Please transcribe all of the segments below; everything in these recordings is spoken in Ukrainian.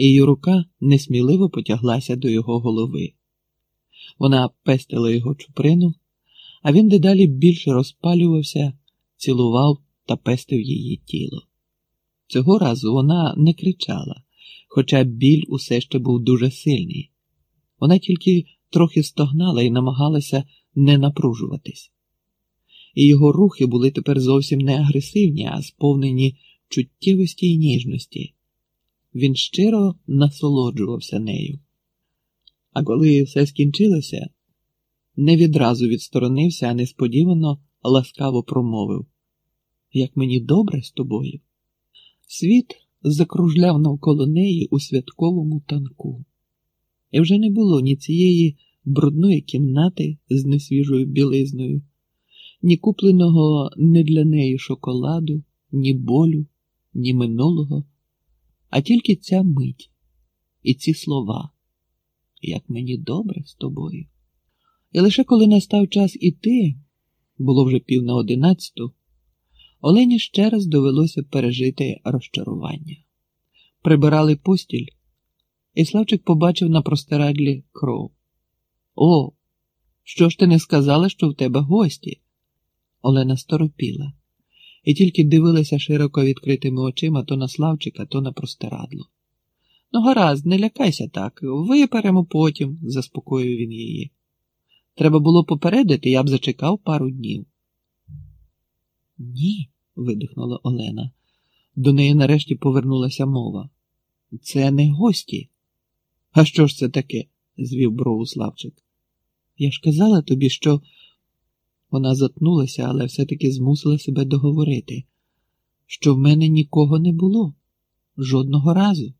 і її рука несміливо потяглася до його голови. Вона пестила його чуприну, а він дедалі більше розпалювався, цілував та пестив її тіло. Цього разу вона не кричала, хоча біль усе ще був дуже сильний. Вона тільки трохи стогнала і намагалася не напружуватись. Його рухи були тепер зовсім не агресивні, а сповнені чуттєвості і ніжності. Він щиро насолоджувався нею. А коли все скінчилося, не відразу відсторонився, а несподівано ласкаво промовив Як мені добре з тобою. Світ закружляв навколо неї у святковому танку, і вже не було ні цієї брудної кімнати з несвіжою білизною, ні купленого не для неї шоколаду, ні болю, ні минулого, а тільки ця мить і ці слова, як мені добре з тобою. І лише коли настав час іти, було вже пів на одинадцяту, Олені ще раз довелося пережити розчарування. Прибирали постіль, і Славчик побачив на простирадлі кров. О, що ж ти не сказала, що в тебе гості? Олена сторопіла і тільки дивилася широко відкритими очима то на Славчика, то на простирадло. Ну, гаразд, не лякайся так, виперемо потім, заспокоїв він її. Треба було попередити, я б зачекав пару днів. Ні, видихнула Олена. До неї нарешті повернулася мова. Це не гості. А що ж це таке? звів брову Славчик. Я ж казала тобі, що вона затнулася, але все-таки змусила себе договорити, що в мене нікого не було жодного разу.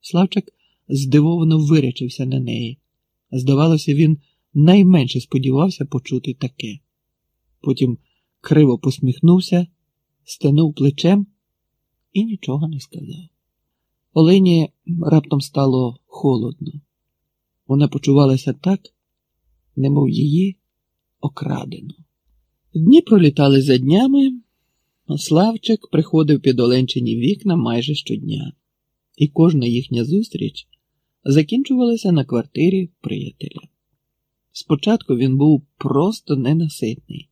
Славчик здивовано вирячився на неї. Здавалося, він найменше сподівався почути таке. Потім криво посміхнувся, стенув плечем і нічого не сказав. Олені раптом стало холодно. Вона почувалася так, немов її окрадено. Дні пролітали за днями, Славчик приходив під оленчині вікна майже щодня, і кожна їхня зустріч закінчувалася на квартирі приятеля. Спочатку він був просто ненаситний,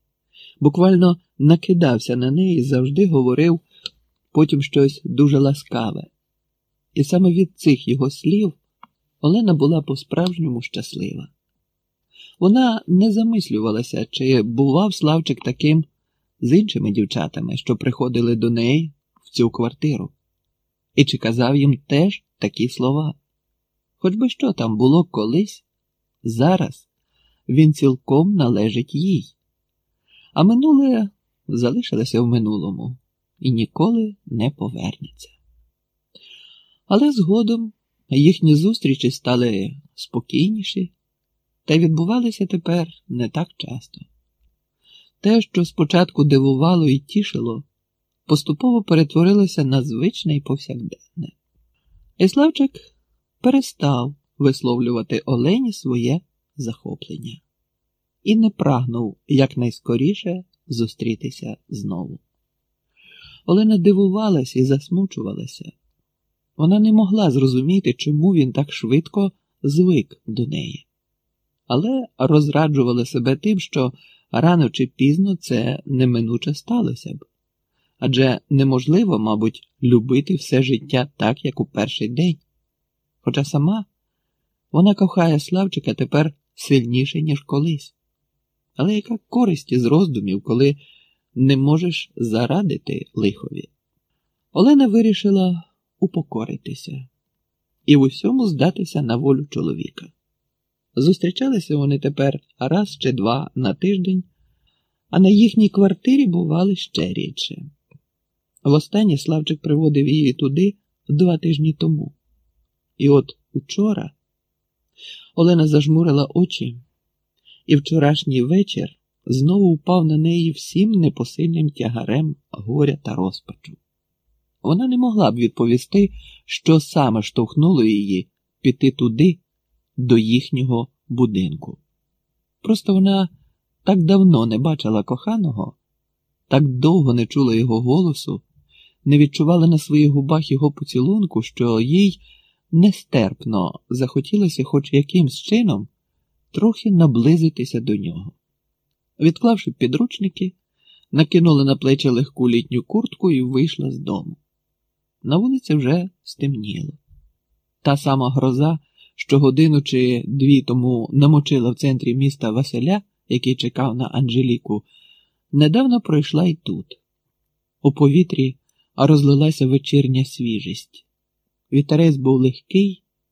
буквально накидався на неї і завжди говорив потім щось дуже ласкаве. І саме від цих його слів Олена була по-справжньому щаслива. Вона не замислювалася, чи бував Славчик таким з іншими дівчатами, що приходили до неї в цю квартиру, і чи казав їм теж такі слова. Хоч би що там було колись, зараз він цілком належить їй, а минуле залишилося в минулому і ніколи не повернеться. Але згодом їхні зустрічі стали спокійніші та відбувалися тепер не так часто. Те, що спочатку дивувало і тішило, поступово перетворилося на звичне і повсякденне. І Славчик перестав висловлювати Олені своє захоплення і не прагнув якнайскоріше зустрітися знову. Олена дивувалась і засмучувалася. Вона не могла зрозуміти, чому він так швидко звик до неї, але розраджувала себе тим, що рано чи пізно це неминуче сталося б. Адже неможливо, мабуть, любити все життя так, як у перший день. Хоча сама вона кохає Славчика тепер сильніше, ніж колись. Але яка користь із роздумів, коли не можеш зарадити лихові? Олена вирішила упокоритися і в усьому здатися на волю чоловіка. Зустрічалися вони тепер раз чи два на тиждень, а на їхній квартирі бували ще рідше. Востаннє Славчик приводив її туди два тижні тому. І от учора Олена зажмурила очі, і вчорашній вечір знову впав на неї всім непосильним тягарем горя та розпачу. Вона не могла б відповісти, що саме штовхнуло її піти туди, до їхнього будинку. Просто вона так давно не бачила коханого, так довго не чула його голосу, не відчувала на своїх губах його поцілунку, що їй нестерпно захотілося хоч якимсь чином трохи наблизитися до нього. Відклавши підручники, накинула на плечі легку літню куртку і вийшла з дому. На вулиці вже стемніло. Та сама гроза, що годину чи дві тому намочила в центрі міста Василя, який чекав на Анжеліку, недавно пройшла й тут. У повітрі розлилася вечірня свіжість. Вітерець був легкий